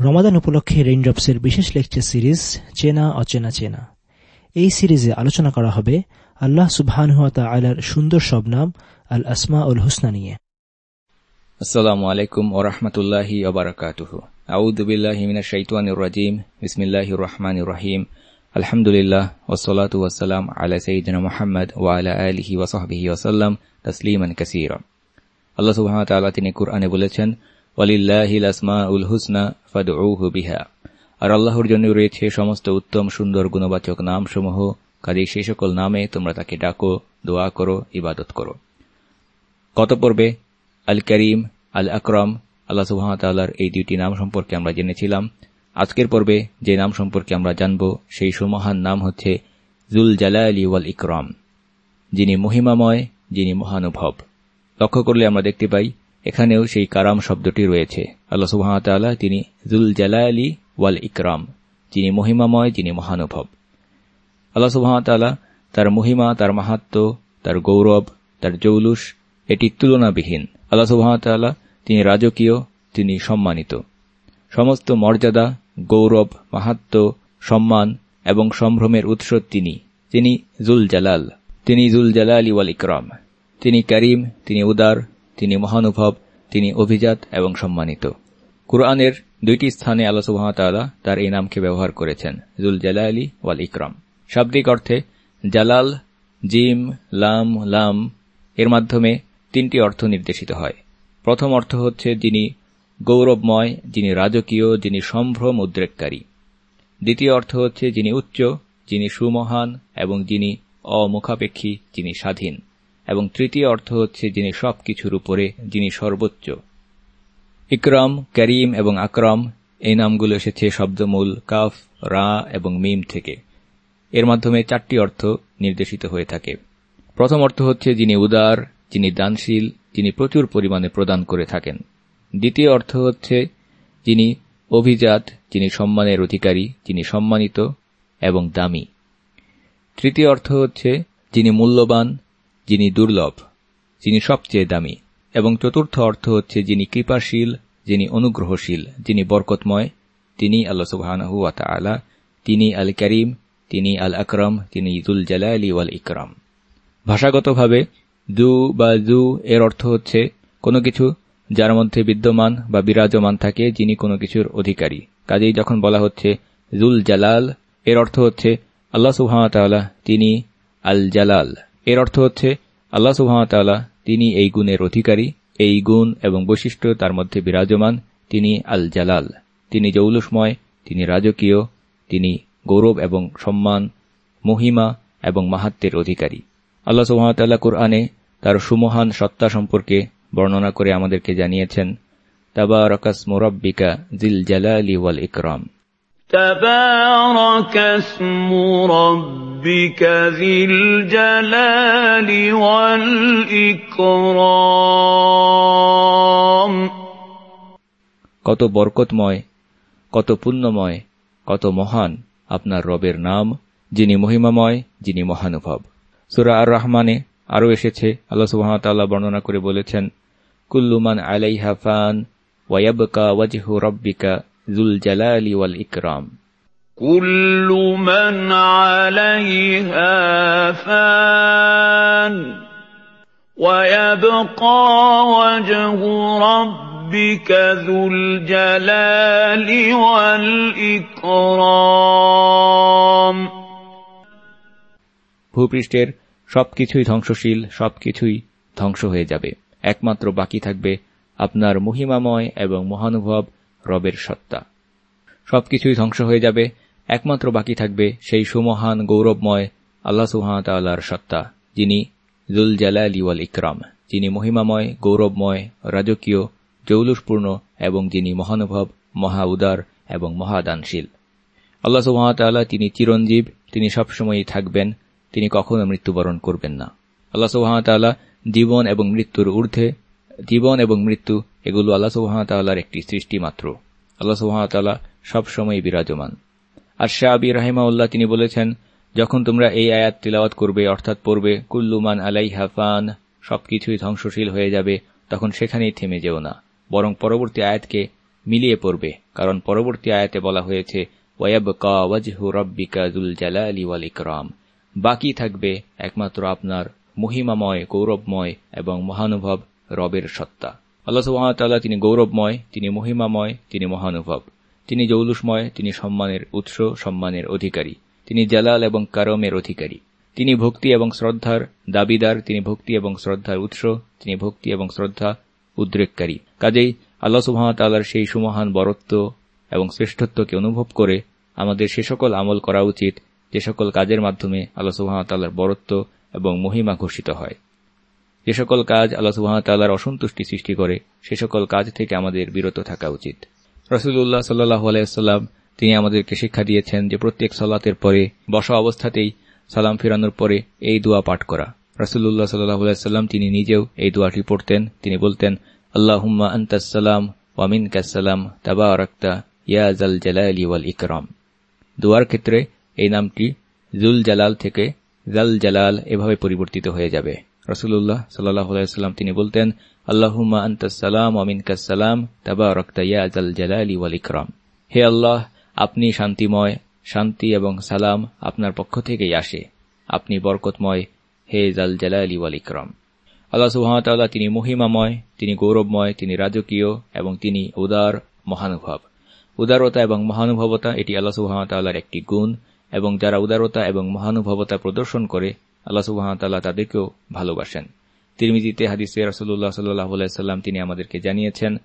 রমাদান উপলক্ষে রেইনড্রপসের বিশেষ lecture series চেনা, অচেনা, চেনা। এই সিরিজে আলোচনা করা হবে আল্লাহ সুবহানহাতা আলার সুন্দর সব নাম, আল আসমা উল হুসনা নিয়ে। আসসালামু আলাইকুম ও রহমতুল্লাহি ওবরাকাতুহু আউদুবিল্লাহি মিনাশ শাইতানির রাজিম। বিসমিল্লাহির রহমানির রহিম। আলহামদুলিল্লাহ ওসলাতু ওয়াসসালাম আলা সাইয়্যিদিনা মুহাম্মদ ওয়া আলা আলিহি ওয়া সাহবিহি ওয়াসাল্লাম তাসলিমান কাসীরা। আল্লাহ সুবহানাহু ওয়া তাআলা তিনি কুরআনে বলেছেন আসমাউল হুসনা আর আল্লাহর জন্য রয়েছে সমস্ত উত্তম, সুন্দর, গুণবাচক নামসমূহ। কাজেই সেই সকল নামে তোমরা তাকে ডাকো, দোয়া করো, ইবাদত করো। গত পর্বে? আল করিম আল আকরম আল্লাহ সুহামতাল্লাহর এই দুইটি নাম সম্পর্কে আমরা জেনেছিলাম। আজকের পর্বে যে নাম সম্পর্কে আমরা জানব, সেই সুমহান নাম হচ্ছে জুল জালালি ওয়াল ইকরম। যিনি মহিমাময়, যিনি মহানুভব। লক্ষ্য করলে আমরা দেখতে পাই এখানেও সেই কারাম শব্দটি রয়েছে। আল্লাহ সুহামতাল্লাহ তিনি জুল জালালি ওয়াল ইকরাম, যিনি মহিমাময়, যিনি মহানুভব। আল্লাহ সুহামতাল্লাহ তার মহিমা, তার মাহাত্ম, তার গৌরব, তার জৌলুস, এটি তুলনাবিহীন। আল্লাহ সুহামতাল্লাহ তিনি রাজকীয়, তিনি সম্মানিত। সমস্ত মর্যাদা, গৌরব, মাহাত্ম, সম্মান এবং সম্ভ্রমের উৎস তিনি। তিনি জুল জালাল তিনি জুল জালাল ইওয়াল ইকরাম। তিনি করিম, তিনি উদার তিনি মহানুভব, তিনি অভিজাত এবং সম্মানিত। কুরআনের দুইটি স্থানে আল্লাহ তার এই নামকে ব্যবহার করেছেন জুল জালালি ওয়াল ইকরাম। শাব্দিক অর্থে, জালাল, জিম, লাম লাম এর মাধ্যমে তিনটি অর্থ নির্দেশিত হয়। প্রথম অর্থ হচ্ছে যিনি গৌরবময়, যিনি রাজকীয়, যিনি সম্ভ্রম উদ্রেককারী। দ্বিতীয় অর্থ হচ্ছে যিনি উচ্চ, যিনি সুমহান এবং যিনি অমুখাপেক্ষী, যিনি স্বাধীন। এবং তৃতীয় অর্থ হচ্ছে যিনি সবকিছুর উপরে, যিনি সর্বোচ্চ। ইকরাম, করিম এবং আকরম, এই নামগুলো এসেছে শব্দমূল কাফ, রা এবং মিম থেকে। এর মাধ্যমে চারটি অর্থ নির্দেশিত হয়ে থাকে। প্রথম অর্থ হচ্ছে যিনি উদার, যিনি দানশীল, যিনি প্রচুর পরিমাণে প্রদান করে থাকেন। দ্বিতীয় অর্থ হচ্ছে যিনি অভিজাত, যিনি সম্মানের অধিকারী, যিনি সম্মানিত এবং দামি। তৃতীয় অর্থ হচ্ছে যিনি মূল্যবান যিনি দুর্লভ, যিনি সবচেয়ে দামি, এবং চতুর্থ অর্থ হচ্ছে যিনি কৃপাশীল, যিনি অনুগ্রহশীল, যিনি বরকতময়, তিনি আল্লাহ সুবাহানহু আলা তিনি আল করিম তিনি আল আকরম তিনি ইদুল জালালি ওয়াল ইকরম ভাষাগতভাবে দু বা জু এর অর্থ হচ্ছে কোনো কিছু যার মধ্যে বিদ্যমান বা বিরাজমান থাকে যিনি কোনো কিছুর অধিকারী। কাজেই যখন বলা হচ্ছে জুল জালাল এর অর্থ হচ্ছে আল্লাহ সুহামতাল্লাহ তিনি আল জালাল এর অর্থ হচ্ছে, আল্লাহ সুহামতাল্লাহ তিনি এই গুণের অধিকারী, এই গুণ এবং বৈশিষ্ট্য তার মধ্যে বিরাজমান, তিনি আল জালাল তিনি জৌলুসময় তিনি রাজকীয়, তিনি গৌরব এবং সম্মান, মহিমা এবং মাহাত্মের অধিকারী। আল্লাহ সুহামতাল্লাহ কুরআনে তার সুমহান সত্তা সম্পর্কে বর্ণনা করে আমাদেরকে জানিয়েছেন তাবা রকাস মুরব্বিকা জিল জালালি ওয়াল ইকরাম تبارك اسم ربك ذي الجلال والإكرام কত বরকতময় কত পুণ্যময় কত মহান আপনার রবের নাম যিনি মহিমাময় যিনি মহানুভব সুরা আর রহমানে আরও এসেছে আল্লাহ সুহামতাল্লাহ বর্ণনা করে বলেছেন কুল্লুমান আলাইহা ফান ওয়াবকা ওয়াজহু রব্বিকা জুল জালালি ওয়াল ইকরাম كل من عليها فان ويبقى وجه ربك ذو الجلال والإكرام ভূপৃষ্ঠের সবকিছুই ধ্বংসশীল সবকিছুই ধ্বংস হয়ে যাবে একমাত্র বাকি থাকবে আপনার মহিমাময় এবং মহানুভব রবের সত্তা। সবকিছুই ধ্বংস হয়ে যাবে, একমাত্র বাকি থাকবে সেই সুমহান, গৌরবময়, আল্লাহ সুহামতাল্লাহর সত্তা, যিনি জুল জালালি ইকরাম, যিনি মহিমাময়, গৌরবময়, রাজকীয়, জৌলুসপূর্ণ এবং যিনি মহানুভব, মহা উদার এবং মহাদানশীল। আল্লাহ সুহামতাল্লাহ তিনি চিরঞ্জীব, তিনি সবসময়ই থাকবেন, তিনি কখনো মৃত্যুবরণ করবেন না। আল্লাহ সুহামতাল্লাহ জীবন এবং মৃত্যুর ঊর্ধ্বে, জীবন এবং মৃত্যু এগুলো আল্লাহ সুহামতাল্লাহর একটি সৃষ্টি মাত্র। আল্লাহ সুহামতাল্লাহ সবসময় বিরাজমান। আর শাহ আবি রাহিমাউল্লাহ তিনি বলেছেন, যখন তোমরা এই আয়াত তিলাওয়াত করবে, অর্থাৎ পড়বে কুল্লুমান আলাই হাফান সবকিছুই ধ্বংসশীল হয়ে যাবে, তখন সেখানেই থেমে যেও না। বরং পরবর্তী আয়াতকে মিলিয়ে পড়বে, কারণ পরবর্তী আয়াতে বলা হয়েছে ওয়াবকা ওয়াজহু রব্বিকা জুল ইকরাম। বাকি থাকবে একমাত্র আপনার মহিমাময়, গৌরবময় এবং মহানুভব রবের সত্তা। আল্লাহ সুহামতাল্লাহ তিনি গৌরবময়, তিনি মহিমাময়, তিনি মহানুভব তিনি জৌলুসময়, তিনি সম্মানের উৎস, সম্মানের অধিকারী। তিনি জালাল এবং কারমের অধিকারী। তিনি ভক্তি এবং শ্রদ্ধার দাবিদার, তিনি ভক্তি এবং শ্রদ্ধার উৎস, তিনি ভক্তি এবং শ্রদ্ধা উদ্রেককারী। কাজেই আল্লাহ সুহামতাল্লাহর সেই সুমহান বরত্ব এবং শ্রেষ্ঠত্বকে অনুভব করে আমাদের সে সকল আমল করা উচিত, যে সকল কাজের মাধ্যমে আল্লাহ সুহামতাল্লাহর বরত্ব এবং মহিমা ঘোষিত হয়। যে সকল কাজ আল্লাহ সুহামতাল্লাহর অসন্তুষ্টি সৃষ্টি করে, সে সকল কাজ থেকে আমাদের বিরত থাকা উচিত। রসুল্লাহ সাল্লাহ আলাইসাল্লাম তিনি আমাদেরকে শিক্ষা দিয়েছেন যে প্রত্যেক সলাতের পরে, বসা অবস্থাতেই সালাম ফিরানোর পরে এই দোয়া পাঠ করা। রসুল্লাহ সাল্লাহ তিনি নিজেও এই দোয়াটি পড়তেন। তিনি বলতেন, আল্লাহুম্মা আন্তাসালাম ওয়ামিন কাসালাম তাবা রক্তা ইয়াজাল জালালি ওয়াল ইকরাম। দোয়ার ক্ষেত্রে এই নামটি জুল জালাল থেকে জাল জালাল এভাবে পরিবর্তিত হয়ে যাবে। রসুল্লাহ সাল্লাম তিনি বলতেন, আল্লাহুম্মা আন্তাসালাম ওয়ামিন কাসালাম তাবা রক্তা ইয়াজাল জালালি ওয়াল ইকরাম। হে আল্লাহ, আপনি শান্তিময়, শান্তি এবং সালাম আপনার পক্ষ থেকেই আসে। আপনি বরকতময়, হে জাল জালালি ওয়াল ইকরাম। আল্লাহ সুহামতাল্লাহ তিনি মহিমাময়, তিনি গৌরবময়, তিনি রাজকীয় এবং তিনি উদার মহানুভব উদারতা এবং মহানুভবতা এটি আল্লাহ সুহামতাল্লাহর একটি গুণ এবং যারা উদারতা এবং মহানুভবতা প্রদর্শন করে আল্লাহ সুহামতাল্লাহ তাদেরকেও ভালোবাসেন। তিরমিজিতে হাদিসে রসুল্লাহ সাল্লাহ সাল্লাম তিনি আমাদেরকে জানিয়েছেন,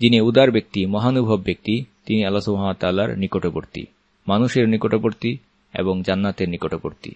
যিনি উদার ব্যক্তি, মহানুভব ব্যক্তি, তিনি আল্লাহ সুহামতাল্লাহর নিকটবর্তী, মানুষের নিকটবর্তী এবং জান্নাতের নিকটবর্তী।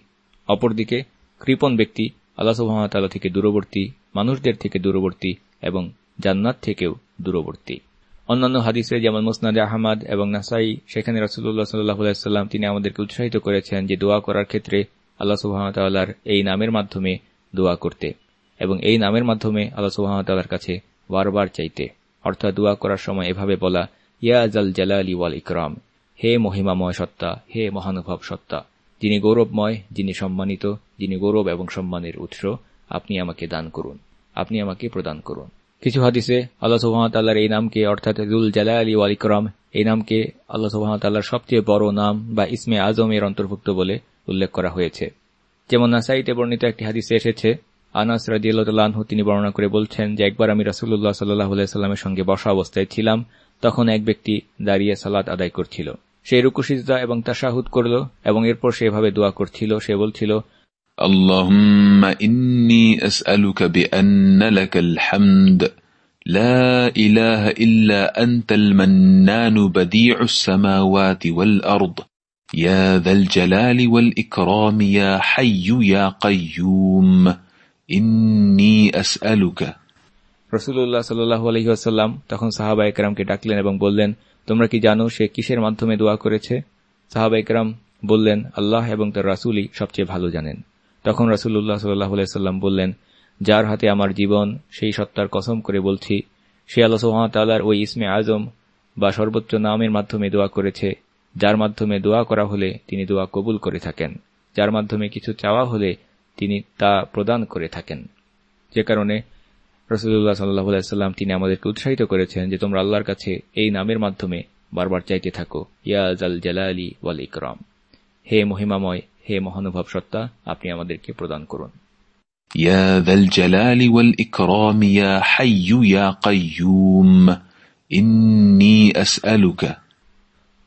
অপরদিকে কৃপন ব্যক্তি, আল্লাহ সুহামতাল্লাহ থেকে দূরবর্তী, মানুষদের থেকে দূরবর্তী এবং জান্নাত থেকেও দূরবর্তী। অন্যান্য হাদিসে যেমন মুসনাদে আহমদ এবং নাসাই, সেখানে রসুল্লাহ সাল্লাহাম তিনি আমাদেরকে উৎসাহিত করেছেন যে দোয়া করার ক্ষেত্রে আল্লাহ সুহামতাল্লাহর এই নামের মাধ্যমে দোয়া করতে এবং এই নামের মাধ্যমে আল্লাহ সুহামতাল্লাহর কাছে বারবার চাইতে। অর্থাৎ দোয়া করার সময় এভাবে বলা, ইয়া আজাল জালালি ওয়াল ইকরাম, হে মহিমাময় সত্তা, হে মহানুভব সত্তা, যিনি গৌরবময়, যিনি সম্মানিত, যিনি গৌরব এবং সম্মানের উৎস, আপনি আমাকে দান করুন, আপনি আমাকে প্রদান করুন। কিছু হাদিসে আল্লাহ সুহামতাল্লাহর এই নামকে, অর্থাৎ জুল জালা আলী ওয়ালিকরম এই নামকে আল্লাহ সুহামতাল্লাহর সবচেয়ে বড় নাম বা ইসমে আজম এর অন্তর্ভুক্ত বলে উল্লেখ করা হয়েছে যেমন নাসাইতে বর্ণিত একটি হাদিসে এসেছে আনাস রাজিউল্লাহ তিনি বর্ণনা করে বলছেন যে একবার আমি রাসুল্লাহ সাল্লাহ সাল্লামের সঙ্গে বসা অবস্থায় ছিলাম তখন এক ব্যক্তি দাঁড়িয়ে সালাত আদায় করছিল সে রুকুসিজদা এবং তাশাহুদ করল এবং এরপর সে এভাবে দোয়া করছিল সে বলছিল اللهم إني أسألك بأن لك الحمد لا إله إلا أنت المنان بديع السماوات والأرض يا ذا الجلال والإكرام يا حي يا قيوم إني أسألك রসুল্লাহ সাল্লাহ আলহিহাসাল্লাম তখন সাহাবা একরামকে ডাকলেন এবং বললেন তোমরা কি জানো সে কিসের মাধ্যমে দোয়া করেছে সাহাবা একরাম বললেন আল্লাহ এবং তার রাসুলই সবচেয়ে ভালো জানেন তখন রাসুল্লাহ সাল্লাহ সাল্লাম বললেন যার হাতে আমার জীবন সেই সত্তার কসম করে বলছি সে আল্লাহ সোহামতাল্লার ওই ইসমে আজম বা সর্বোচ্চ নামের মাধ্যমে দোয়া করেছে যার মাধ্যমে দোয়া করা হলে তিনি দোয়া কবুল করে থাকেন যার মাধ্যমে কিছু চাওয়া হলে তিনি তা প্রদান করে থাকেন যে কারণে রসুল্লাহ সাল্লাহ সাল্লাম তিনি আমাদেরকে উৎসাহিত করেছেন যে তোমরা আল্লাহর কাছে এই নামের মাধ্যমে বারবার চাইতে থাকো ইয়াজ আল জালালি ওয়াল ইকরাম হে মহিমাময় হে মহানুভব সত্তা আপনি আমাদেরকে প্রদান করুন يا ذا الجلال والإكرام يا حي يا قيوم إني أسألك